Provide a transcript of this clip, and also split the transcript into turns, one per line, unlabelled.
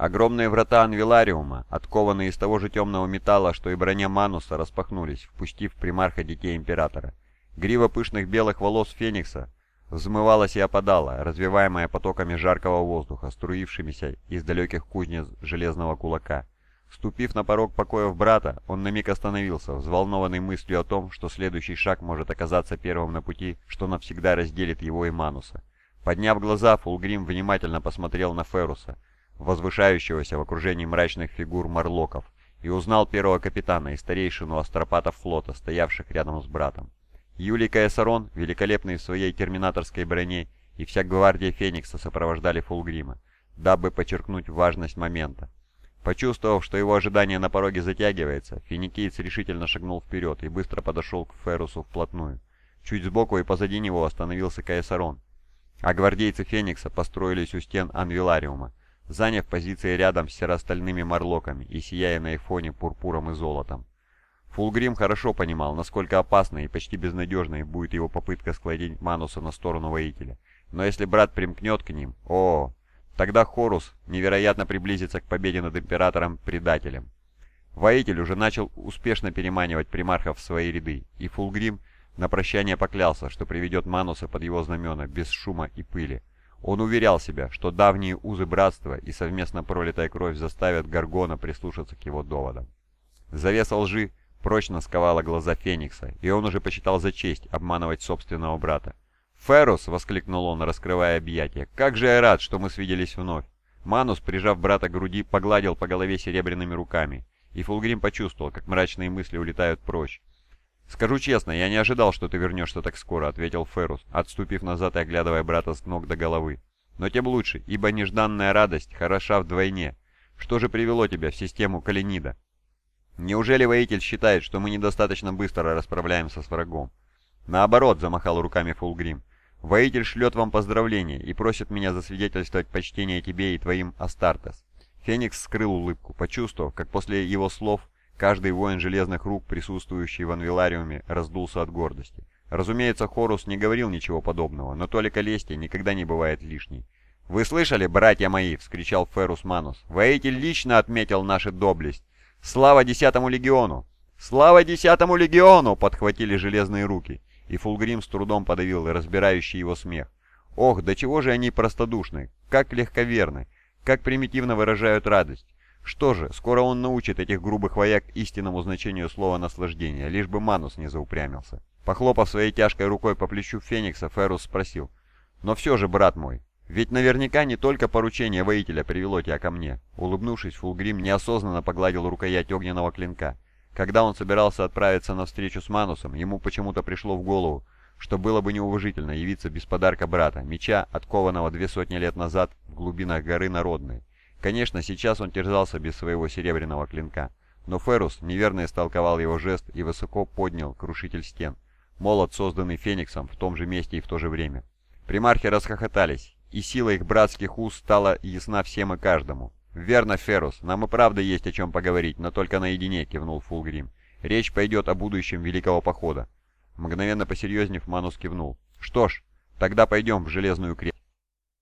Огромные врата Анвилариума, откованные из того же темного металла, что и броня Мануса, распахнулись, впустив примарха детей Императора. Грива пышных белых волос Феникса взмывалась и опадала, развиваемая потоками жаркого воздуха, струившимися из далеких кузнец железного кулака. Ступив на порог покоев брата, он на миг остановился, взволнованный мыслью о том, что следующий шаг может оказаться первым на пути, что навсегда разделит его и Мануса. Подняв глаза, Фулгрим внимательно посмотрел на Феруса, возвышающегося в окружении мрачных фигур марлоков, и узнал первого капитана и старейшину астропатов флота, стоявших рядом с братом. Юлий Каесарон, великолепный в своей терминаторской броне, и вся гвардия Феникса сопровождали Фулгрима, дабы подчеркнуть важность момента. Почувствовав, что его ожидание на пороге затягивается, финикиец решительно шагнул вперед и быстро подошел к Ферусу вплотную. Чуть сбоку и позади него остановился Каесарон, а гвардейцы Феникса построились у стен Анвилариума, заняв позиции рядом с сероостальными морлоками и сияя на их фоне пурпуром и золотом. Фулгрим хорошо понимал, насколько опасной и почти безнадежной будет его попытка склонить Мануса на сторону воителя. Но если брат примкнет к ним, о, Тогда Хорус невероятно приблизится к победе над Императором-предателем. Воитель уже начал успешно переманивать примархов в свои ряды, и Фулгрим на прощание поклялся, что приведет Мануса под его знамена без шума и пыли. Он уверял себя, что давние узы братства и совместно пролитая кровь заставят Гаргона прислушаться к его доводам. Завеса лжи прочно сковала глаза Феникса, и он уже посчитал за честь обманывать собственного брата. «Феррус!» — воскликнул он, раскрывая объятия. «Как же я рад, что мы свиделись вновь!» Манус, прижав брата к груди, погладил по голове серебряными руками, и Фулгрим почувствовал, как мрачные мысли улетают прочь. «Скажу честно, я не ожидал, что ты вернешься так скоро», — ответил Феррус, отступив назад и оглядывая брата с ног до головы. «Но тем лучше, ибо нежданная радость хороша вдвойне. Что же привело тебя в систему Калинида? Неужели воитель считает, что мы недостаточно быстро расправляемся с врагом?» «Наоборот», — замахал руками Фулгрим. Воитель шлет вам поздравления и просит меня засвидетельствовать почтение тебе и твоим Астартес. Феникс скрыл улыбку, почувствовав, как после его слов каждый воин железных рук, присутствующий в анвилариуме, раздулся от гордости. Разумеется, Хорус не говорил ничего подобного, но толика лести никогда не бывает лишней. «Вы слышали, братья мои?» — вскричал Ферус Манус. «Воитель лично отметил нашу доблесть! Слава Десятому Легиону!» «Слава Десятому Легиону!» — подхватили железные руки и Фулгрим с трудом подавил разбирающий его смех. Ох, до чего же они простодушны, как легковерны, как примитивно выражают радость. Что же, скоро он научит этих грубых вояк истинному значению слова «наслаждение», лишь бы Манус не заупрямился. Похлопав своей тяжкой рукой по плечу Феникса, Феррус спросил, «Но все же, брат мой, ведь наверняка не только поручение воителя привело тебя ко мне». Улыбнувшись, Фулгрим неосознанно погладил рукоять огненного клинка. Когда он собирался отправиться на встречу с Манусом, ему почему-то пришло в голову, что было бы неуважительно явиться без подарка брата, меча, откованного две сотни лет назад в глубинах горы Народной. Конечно, сейчас он терзался без своего серебряного клинка, но Ферус неверно истолковал его жест и высоко поднял крушитель стен, молот, созданный Фениксом в том же месте и в то же время. Примархи расхохотались, и сила их братских уст стала ясна всем и каждому. «Верно, Феррус, нам и правда есть о чем поговорить, но только наедине», — кивнул Фулгрим. «Речь пойдет о будущем Великого Похода». Мгновенно посерьезнев, Манус кивнул. «Что ж, тогда пойдем в Железную крепость».